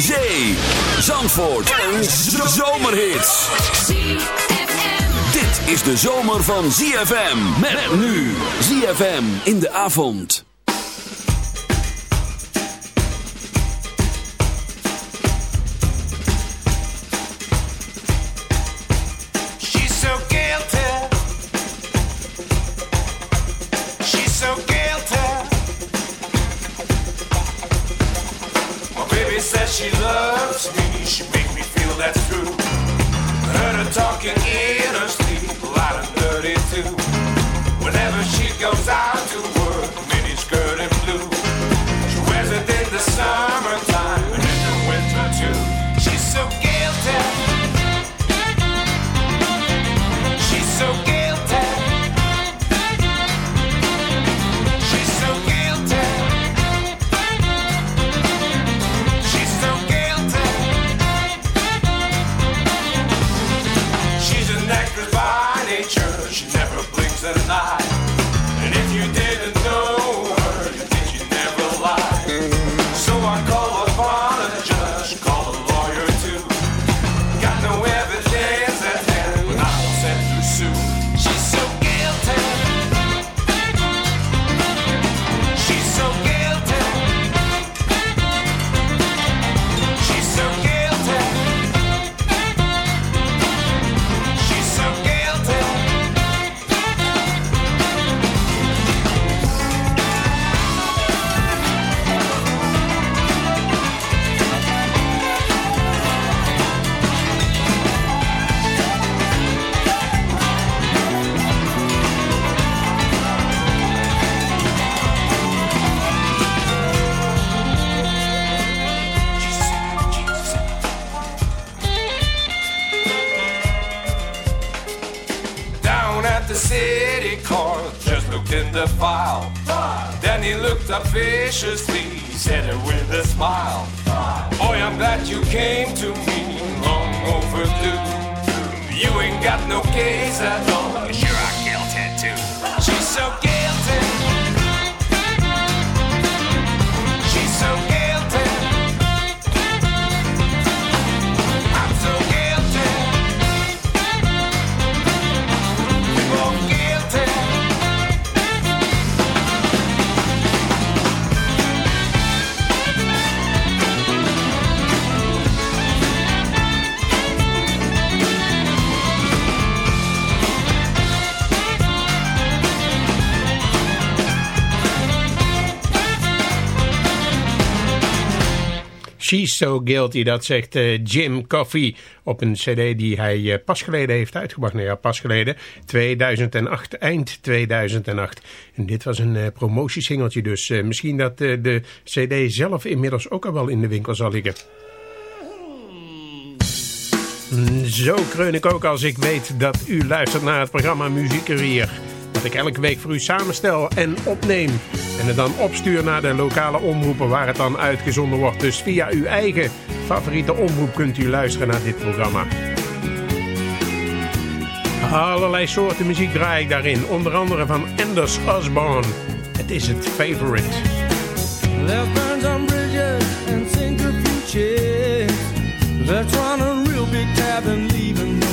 zee, Zandvoort en zomerhits. Dit is de zomer van ZFM. Met nu ZFM in de avond. Yeah. Viciously, said it with a smile. Boy, I'm glad you came to me, long overdue. You ain't got no case at all, sure I guilty too. She's so guilty. She's So Guilty, dat zegt uh, Jim Coffey op een cd die hij uh, pas geleden heeft uitgebracht. Nou ja, pas geleden, 2008, eind 2008. En dit was een uh, promotiesingeltje dus. misschien dat de cd zelf inmiddels ook al wel in de winkel zal liggen. Zo kreun ik ook als ik weet dat u luistert naar het programma Muziekerier dat ik elke week voor u samenstel en opneem. En het dan opstuur naar de lokale omroepen waar het dan uitgezonden wordt. Dus via uw eigen favoriete omroep kunt u luisteren naar dit programma. Allerlei soorten muziek draai ik daarin. Onder andere van Anders Osborne. Het is het favorite. Left burns on bridges and centrifuges. Let's run a real big tab and leave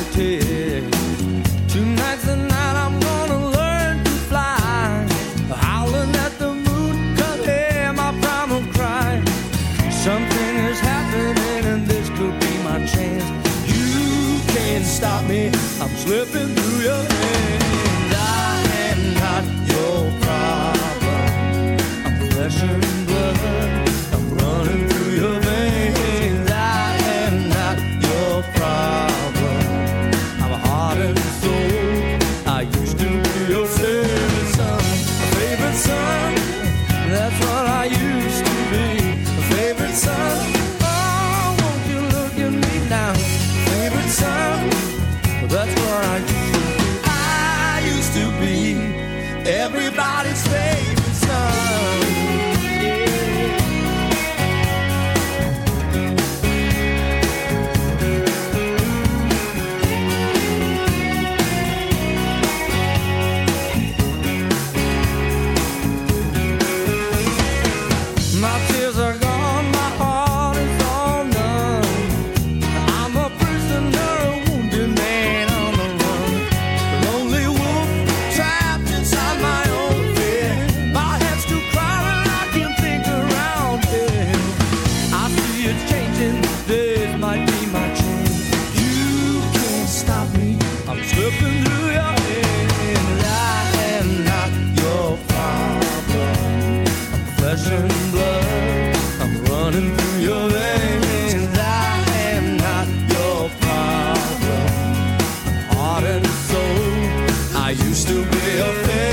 to be a thing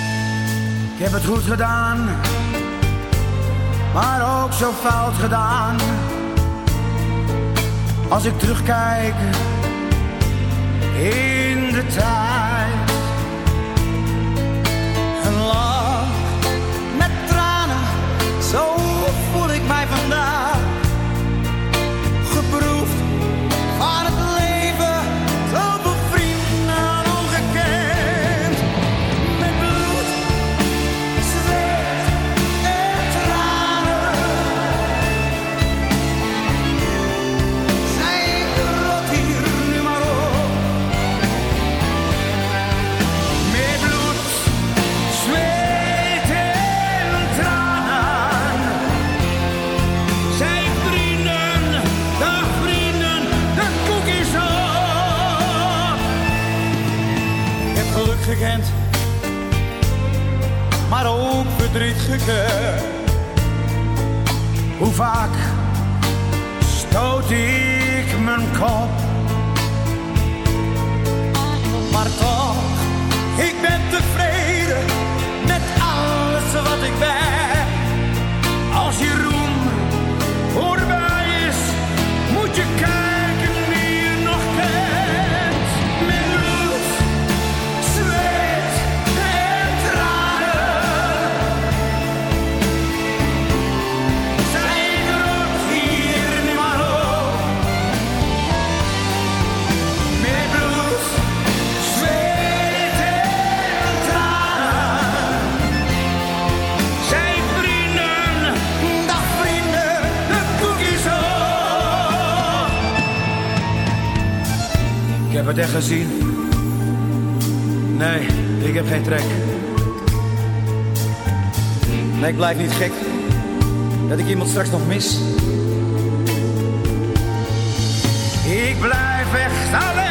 Ik heb het goed gedaan, maar ook zo fout gedaan. Als ik terugkijk in de tijd. Maar ook verdriet gekend. Hoe vaak stoot ik mijn kop, maar toch, het echt gezien. Nee, ik heb geen trek. Nee, ik blijf niet gek. Dat ik iemand straks nog mis. Ik blijf echt alleen.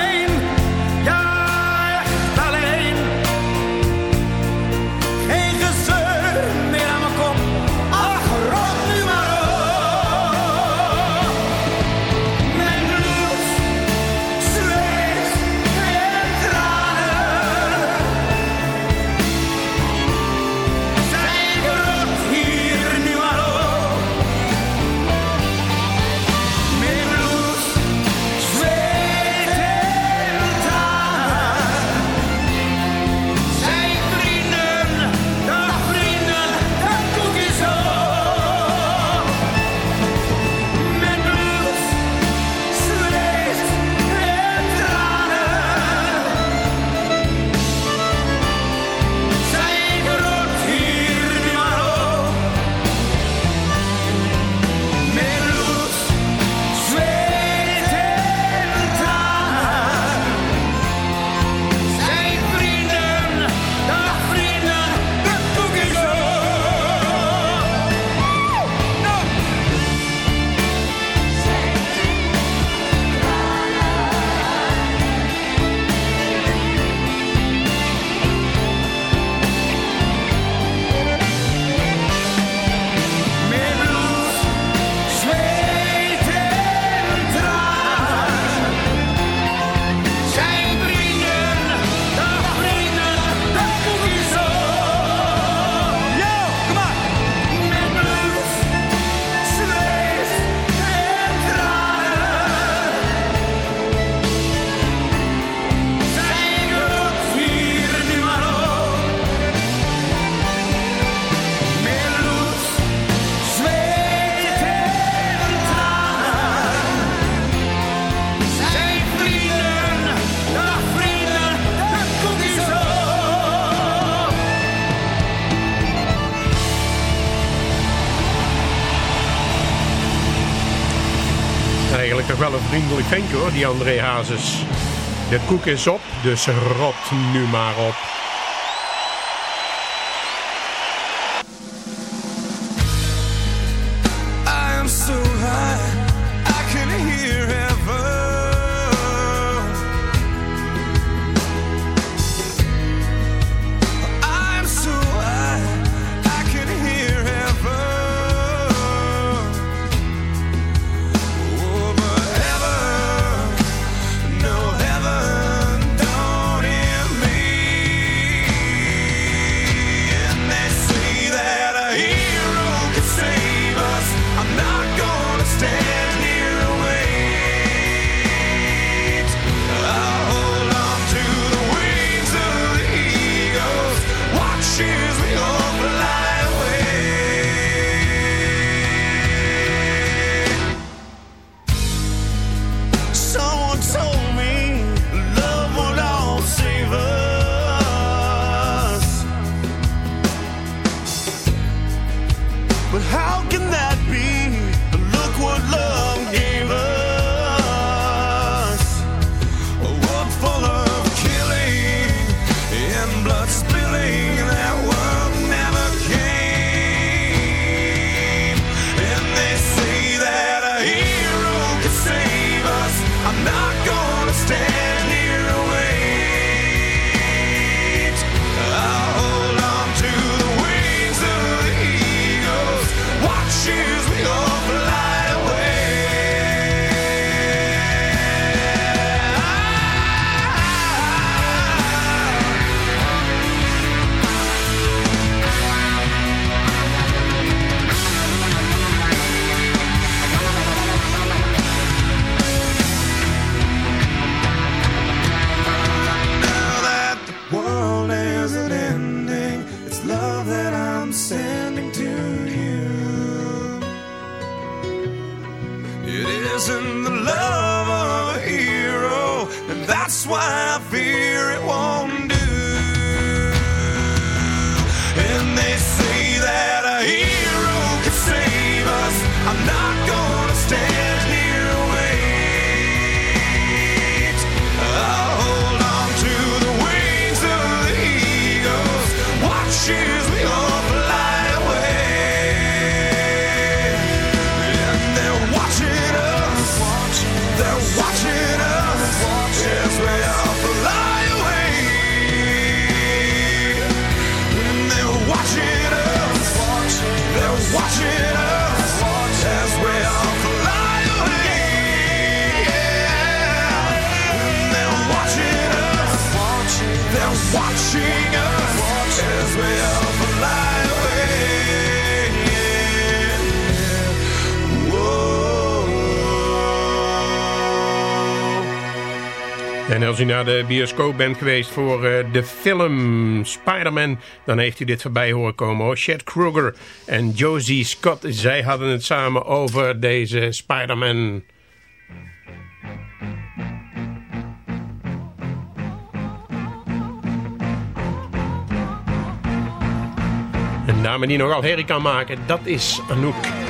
Ventje hoor, die André Hazes. De koek is op, dus rot nu maar op. I'm not En als u naar de bioscoop bent geweest voor uh, de film Spider-Man... dan heeft u dit voorbij horen komen. Hoor. Chad Kruger en Josie Scott, zij hadden het samen over deze Spider-Man... Een dame die nogal herrie kan maken, dat is Anouk.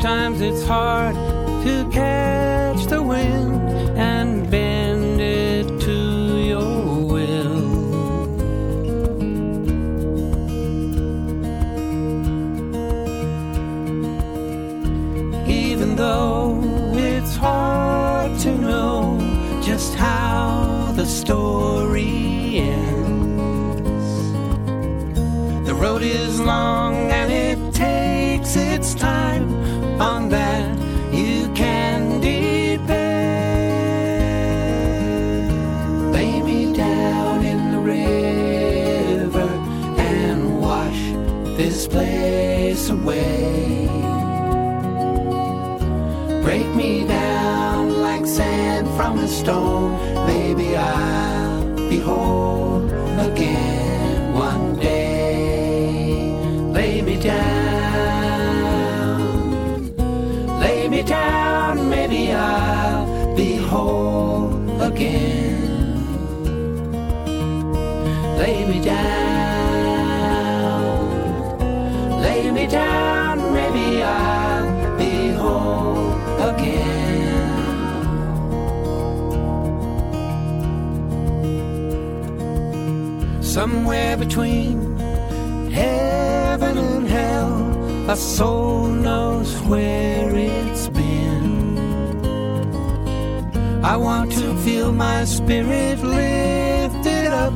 It's hard to catch the wind and bend it to your will. Even though it's hard to know just how the story ends, the road is long from the stone, maybe I'll Somewhere between heaven and hell a soul knows where it's been. I want to feel my spirit lifted up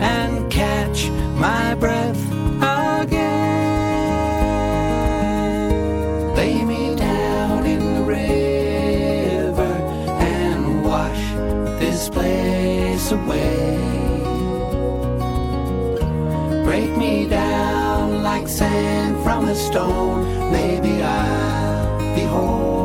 and catch my breath again. Lay me down in the river and wash this place away. Break me down like sand from a stone. Maybe I'll be whole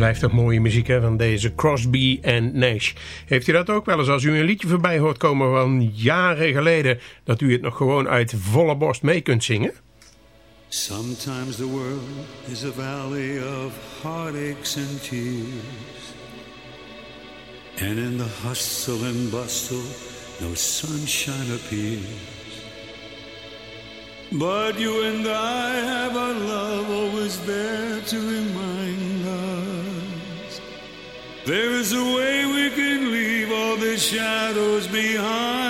Blijft toch mooie muziek hè, van deze Crosby en Nash. Heeft u dat ook wel eens als u een liedje voorbij hoort komen van jaren geleden... dat u het nog gewoon uit volle borst mee kunt zingen? Sometimes the world is a valley of heartaches and tears. And in the hustle and bustle, no sunshine appears. But you and I have our love always there to remind. There is a way we can leave all the shadows behind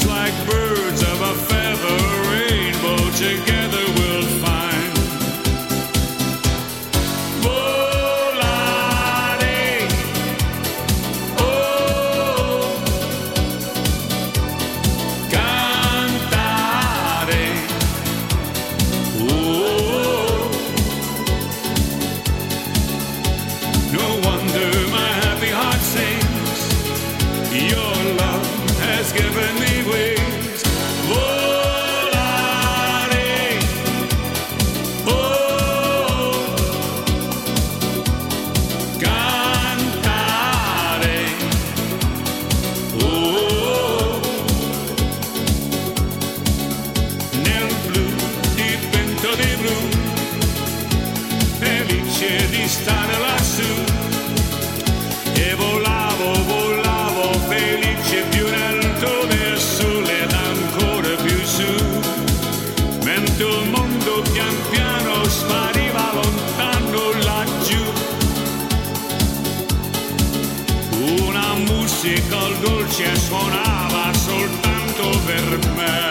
dolce suonava soltanto per me.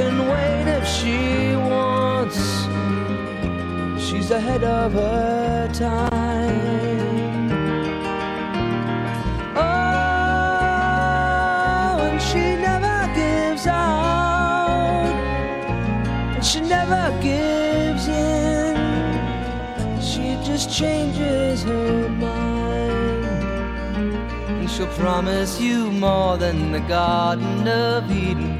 Can wait if she wants. She's ahead of her time. Oh, and she never gives out. And she never gives in. She just changes her mind. And she'll promise you more than the Garden of Eden.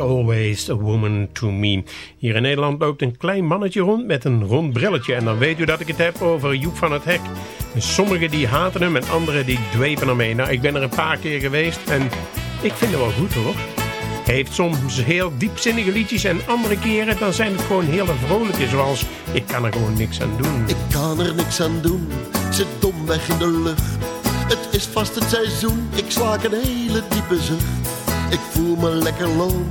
Always a woman to me. Hier in Nederland loopt een klein mannetje rond met een rond brilletje. En dan weet u dat ik het heb over Joep van het Hek. Sommigen die haten hem en anderen die dwepen ermee. Nou, ik ben er een paar keer geweest en ik vind het wel goed hoor. Hij heeft soms heel diepzinnige liedjes en andere keren dan zijn het gewoon hele vrolijke. Zoals Ik kan er gewoon niks aan doen. Ik kan er niks aan doen, ik zit domweg in de lucht. Het is vast het seizoen, ik slaak een hele diepe zucht. Ik voel me lekker loom,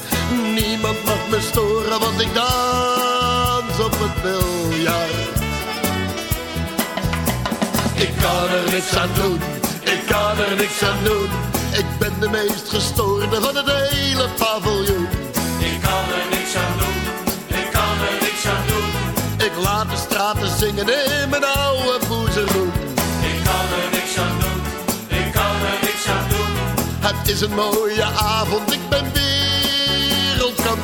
Niemand mag me storen, want ik dans op het biljart. Ik kan er niks aan doen, ik kan er niks aan doen. Ik ben de meest gestoorde van het hele paviljoen. Ik kan er niks aan doen, ik kan er niks aan doen. Ik laat de straten zingen in mijn oude boezeroen. Ik kan er niks aan doen, ik kan er niks aan doen. Het is een mooie avond, ik ben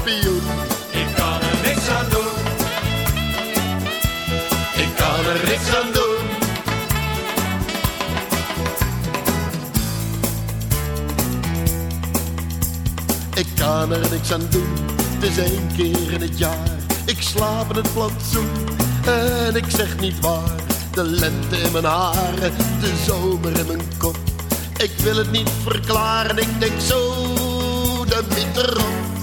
Ik kan er niks aan doen, Ik kan er niks aan doen. Ik kan er niks aan doen, het is één keer in het jaar. Ik slaap in het plantsoen en ik zeg niet waar. De lente in mijn haren, de zomer in mijn kop. Ik wil het niet verklaren, ik denk zo de winter op.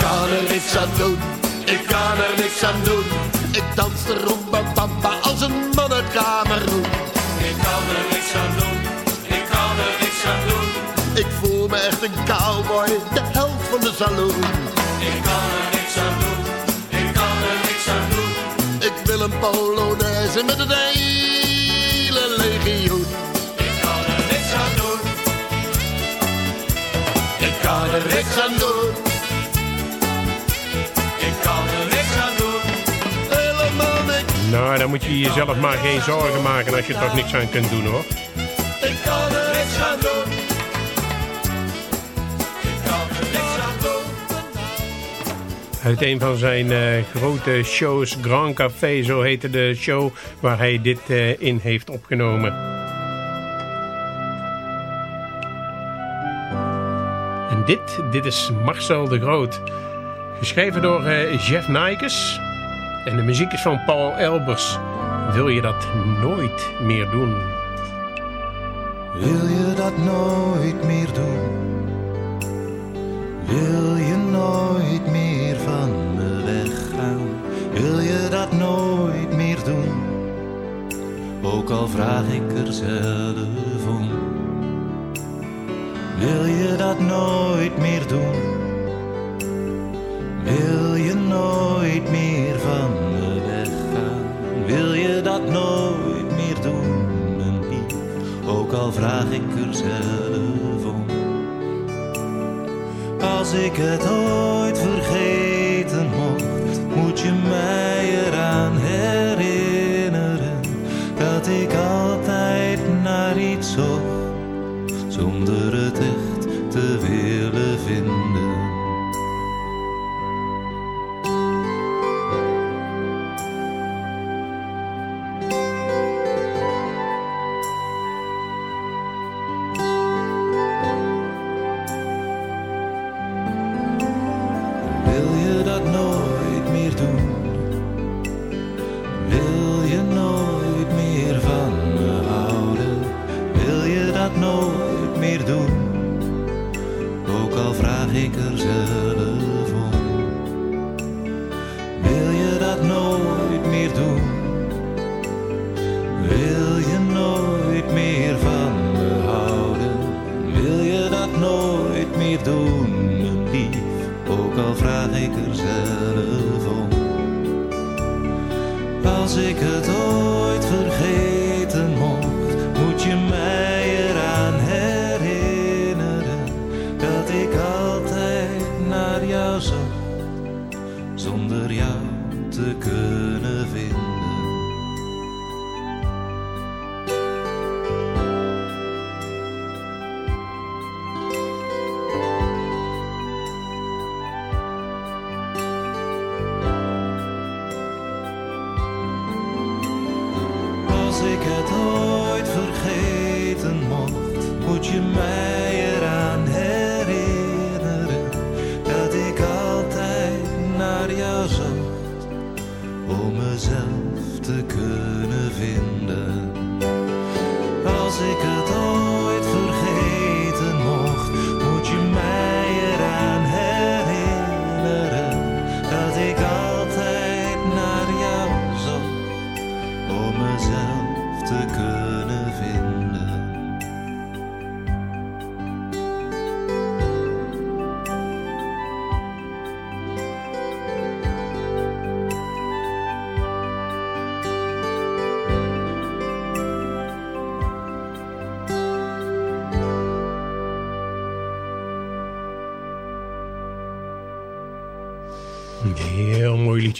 kan er niks aan doen, ik kan er niks aan doen. Ik dans de rumba bamba als een man uit ik kan er niks aan doen, ik kan er niks aan doen. Ik voel me echt een cowboy, de held van de saloon. Ik kan er niks aan doen, ik kan er niks aan doen. Ik wil een polonaise met het hele legioen. Ik kan er niks aan doen, Ik kan er niks aan doen, Moet je jezelf maar geen zorgen maken als je er toch niks aan kunt doen hoor. Ik kan er niks aan doen. Ik kan er niks aan doen. Uit een van zijn eh, grote shows, Grand Café, zo heette de show waar hij dit eh, in heeft opgenomen. En dit, dit is Marcel de Groot. Geschreven door eh, Jeff Nijkes. En de muziek is van Paul Elbers. Wil je dat nooit meer doen? Wil je dat nooit meer doen? Wil je nooit meer van me weggaan? Wil je dat nooit meer doen? Ook al vraag ik er zelf om. Wil je dat nooit meer doen? Wil je nooit meer van nooit meer doen, mijn lief? Ook al vraag ik er zelf om. Als ik het ooit vergeten mocht, moet je mij eraan herinneren dat ik altijd naar iets zocht, zonder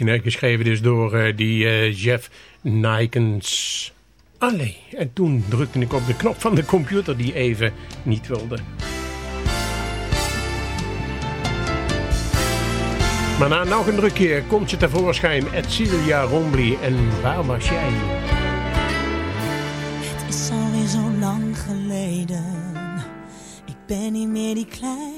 hè? geschreven dus door eh, die eh, Jeff Nikens. Allee, en toen drukte ik op de knop van de computer die even niet wilde. Maar na nog een druk keer komt ze tevoorschijn, Edcilia Rombly. En waar was jij? Het is alweer zo lang geleden. Ik ben niet meer die kleine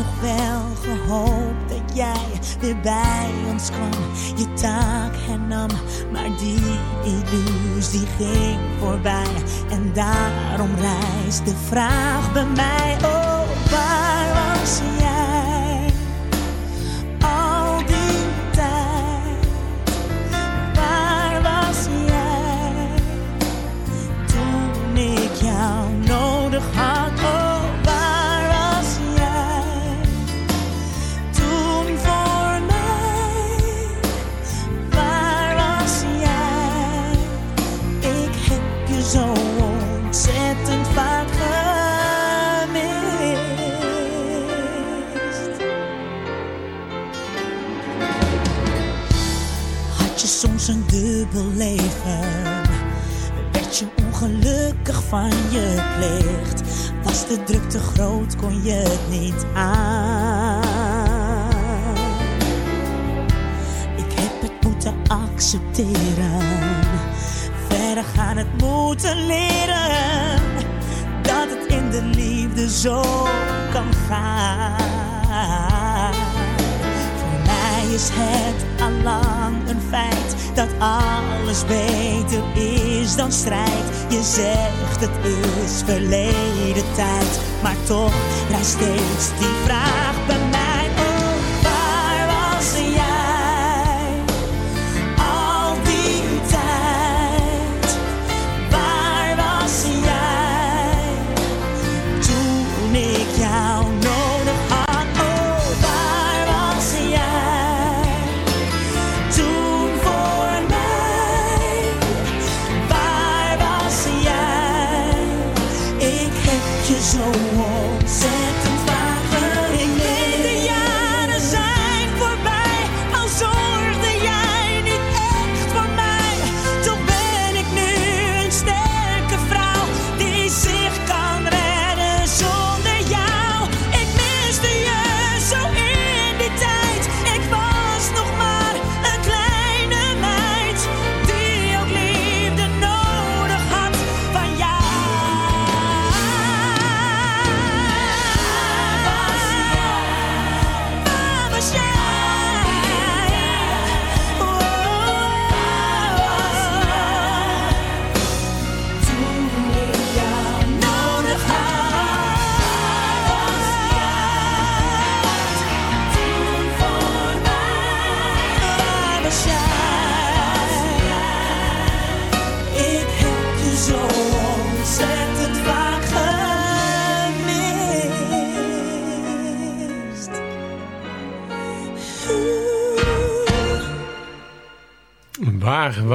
Nog wel gehoopt dat jij weer bij ons kwam. Je taak hernam, maar die illusie ging voorbij. En daarom rijst de vraag bij mij: Oh, waar was jij? Leven? Werd je ongelukkig van je plicht? Was de druk te groot, kon je het niet aan? Ik heb het moeten accepteren. Verder gaan het moeten leren. Dat het in de liefde zo kan gaan. Is het allang een feit dat alles beter is dan strijd. Je zegt het is verleden tijd, maar toch rijst steeds die vraag bij mij.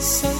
So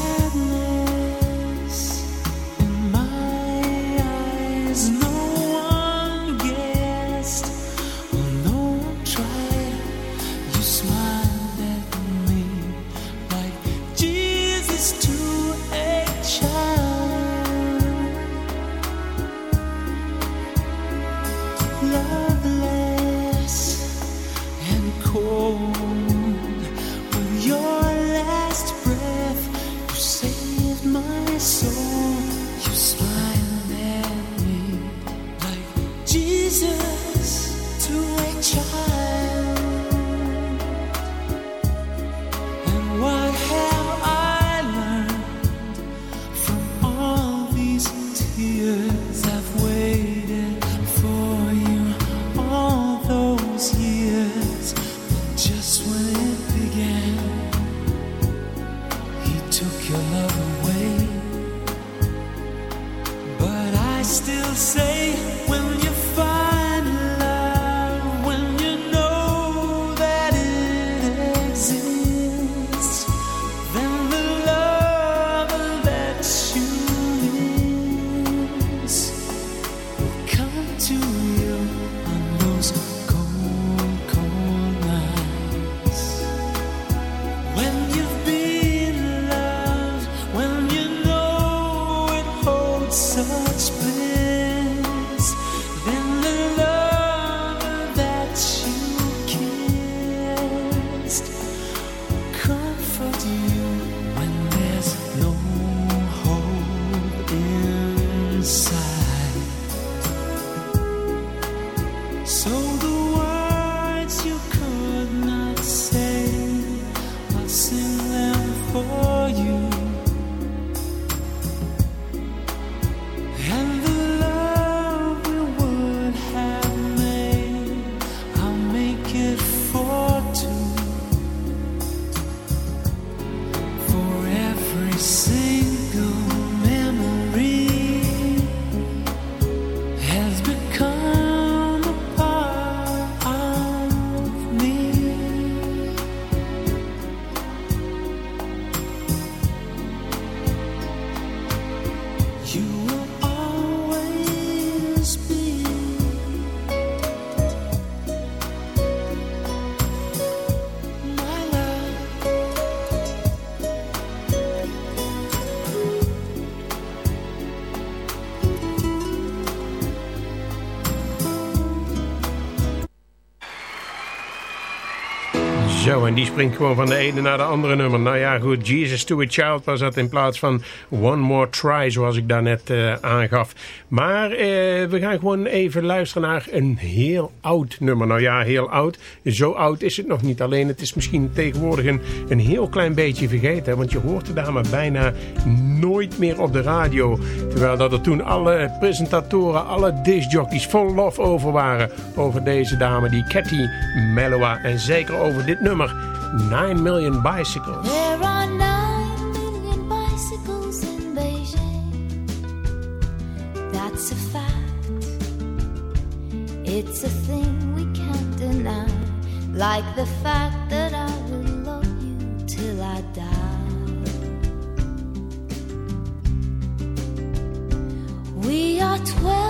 Zo, en die springt gewoon van de ene naar de andere nummer. Nou ja, goed, Jesus to a Child was dat in plaats van One More Try, zoals ik daarnet uh, aangaf. Maar uh, we gaan gewoon even luisteren naar een heel oud nummer. Nou ja, heel oud. Zo oud is het nog niet. Alleen het is misschien tegenwoordig een, een heel klein beetje vergeten. Want je hoort de dame bijna nooit meer op de radio. Terwijl dat er toen alle presentatoren, alle discjockeys vol lof over waren. Over deze dame, die Cathy Mellowa. En zeker over dit nummer. 9 million bicycles. There are 9 million bicycles in Beijing. That's a fact. It's a thing we can't deny. Like the fact that I will love you till I die. We are 12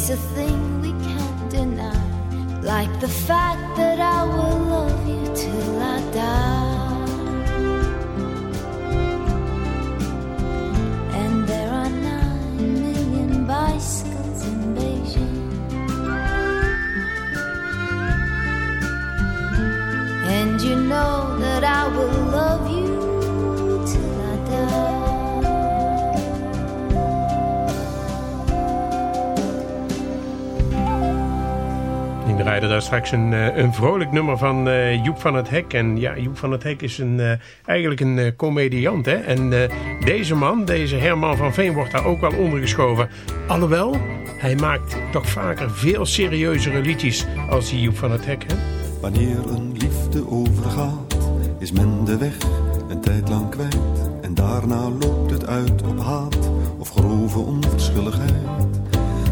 It's a thing we can't deny. Like the fact that I will Draaide daar straks een, eh, een vrolijk nummer van eh, Joep van het Hek. En ja, Joep van het Hek is een, eh, eigenlijk een comediant. Hè? En deze man, deze Herman van Veen, wordt daar ook wel ondergeschoven. Alhoewel, hij maakt toch vaker veel serieuzere liedjes als die Joep van het Hek. Hè? Wanneer een liefde overgaat, is men de weg een tijd lang kwijt. En daarna loopt het uit op haat of grove onverschilligheid.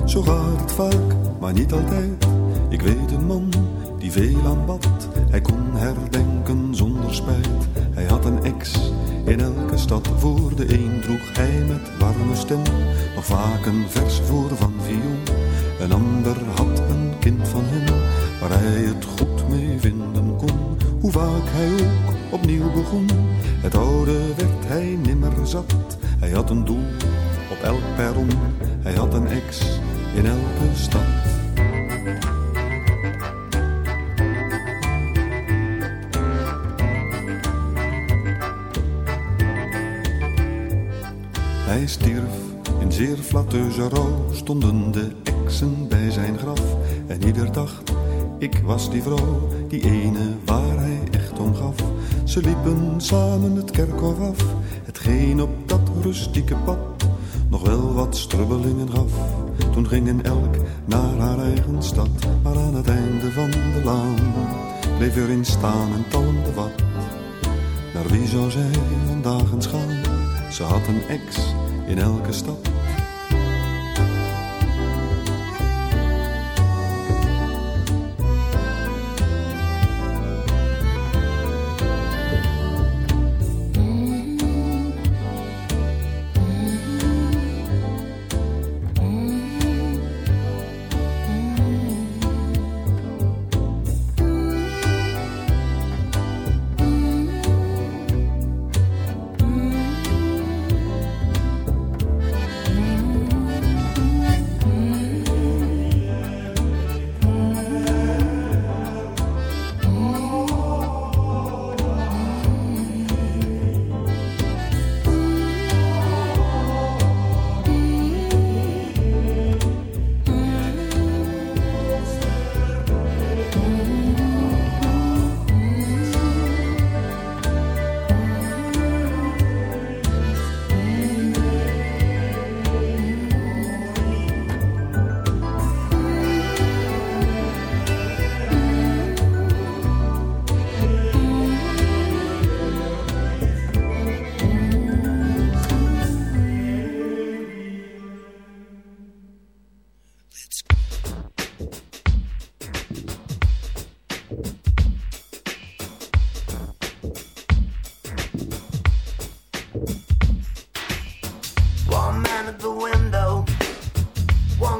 Zo gaat het vaak, maar niet altijd. Ik weet een man die veel aanbad. Hij kon herdenken zonder spijt. Hij had een ex in elke stad. Voor de een droeg hij met warme stem nog vaak een vers voor van viool. Een ander had een kind van hem waar hij het goed mee vinden kon. Hoe vaak hij ook opnieuw begon. Het oude werd hij nimmer zat. Hij had een doel op elk perron. Hij had een ex in elke stad. Stierf in zeer flatteuze rouw, stonden de exen bij zijn graf. En ieder dacht, ik was die vrouw, die ene waar hij echt om gaf. Ze liepen samen het kerkhof af, hetgeen op dat rustieke pad nog wel wat strubbelingen gaf. Toen gingen elk naar haar eigen stad, maar aan het einde van de laan bleef er in staan en talmde wat. Naar wie zou zij vandaag eens gaan? Ze had een ex in elke stad.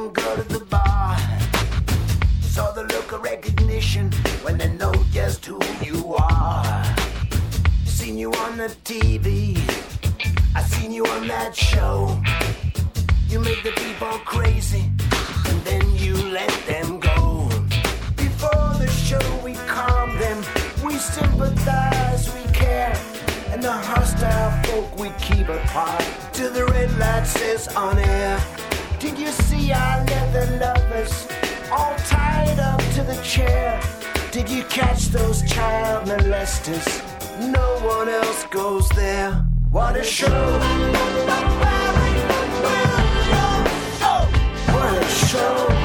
Girl at the bar. Saw the look of recognition when they know just who you are. seen you on the TV. I seen you on that show. You make the people crazy, and then you let them go. Before the show, we calm them, we sympathize, we care. And the hostile folk we keep apart till the red light says on air. Did you see our leather lovers all tied up to the chair? Did you catch those child molesters? No one else goes there. What a show! Oh, what a show!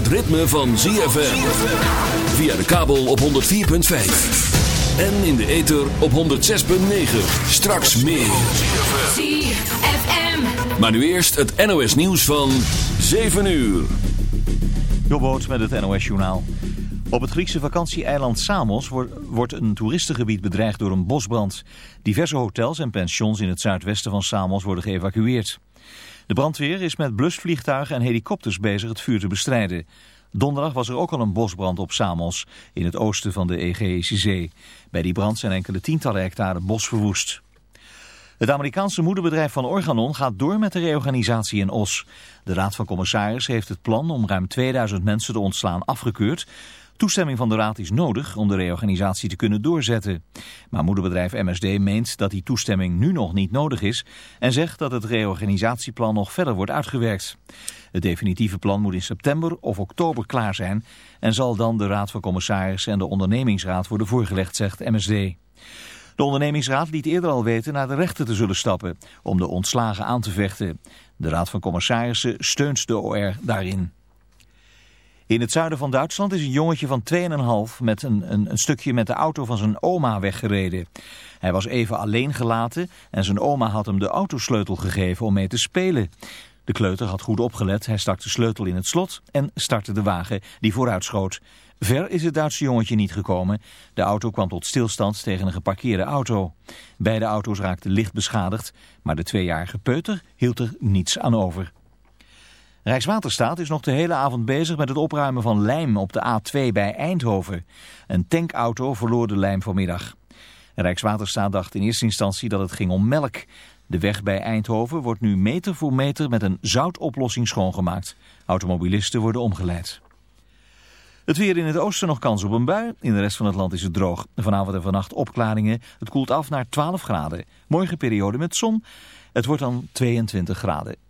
Het ritme van ZFM. Via de kabel op 104.5. En in de ether op 106.9. Straks meer. ZFM. Maar nu eerst het NOS nieuws van 7 uur. Jobboot met het NOS journaal. Op het Griekse vakantieeiland Samos wordt, wordt een toeristengebied bedreigd door een bosbrand. Diverse hotels en pensions in het zuidwesten van Samos worden geëvacueerd. De brandweer is met blusvliegtuigen en helikopters bezig het vuur te bestrijden. Donderdag was er ook al een bosbrand op Samos, in het oosten van de Egeïsche Zee. Bij die brand zijn enkele tientallen hectare bos verwoest. Het Amerikaanse moederbedrijf van Organon gaat door met de reorganisatie in Os. De Raad van Commissarissen heeft het plan om ruim 2000 mensen te ontslaan afgekeurd. Toestemming van de Raad is nodig om de reorganisatie te kunnen doorzetten. Maar moederbedrijf MSD meent dat die toestemming nu nog niet nodig is... en zegt dat het reorganisatieplan nog verder wordt uitgewerkt. Het definitieve plan moet in september of oktober klaar zijn... en zal dan de Raad van Commissarissen en de ondernemingsraad worden voorgelegd, zegt MSD. De ondernemingsraad liet eerder al weten naar de rechter te zullen stappen om de ontslagen aan te vechten. De Raad van Commissarissen steunt de OR daarin. In het zuiden van Duitsland is een jongetje van 2,5 met een, een, een stukje met de auto van zijn oma weggereden. Hij was even alleen gelaten en zijn oma had hem de autosleutel gegeven om mee te spelen. De kleuter had goed opgelet, hij stak de sleutel in het slot en startte de wagen die vooruitschoot. Ver is het Duitse jongetje niet gekomen. De auto kwam tot stilstand tegen een geparkeerde auto. Beide auto's raakten licht beschadigd, maar de tweejarige peuter hield er niets aan over. Rijkswaterstaat is nog de hele avond bezig met het opruimen van lijm op de A2 bij Eindhoven. Een tankauto verloor de lijm vanmiddag. Rijkswaterstaat dacht in eerste instantie dat het ging om melk. De weg bij Eindhoven wordt nu meter voor meter met een zoutoplossing schoongemaakt. Automobilisten worden omgeleid. Het weer in het oosten nog kans op een bui. In de rest van het land is het droog. Vanavond en vannacht opklaringen. Het koelt af naar 12 graden. Morgen periode met zon. Het wordt dan 22 graden.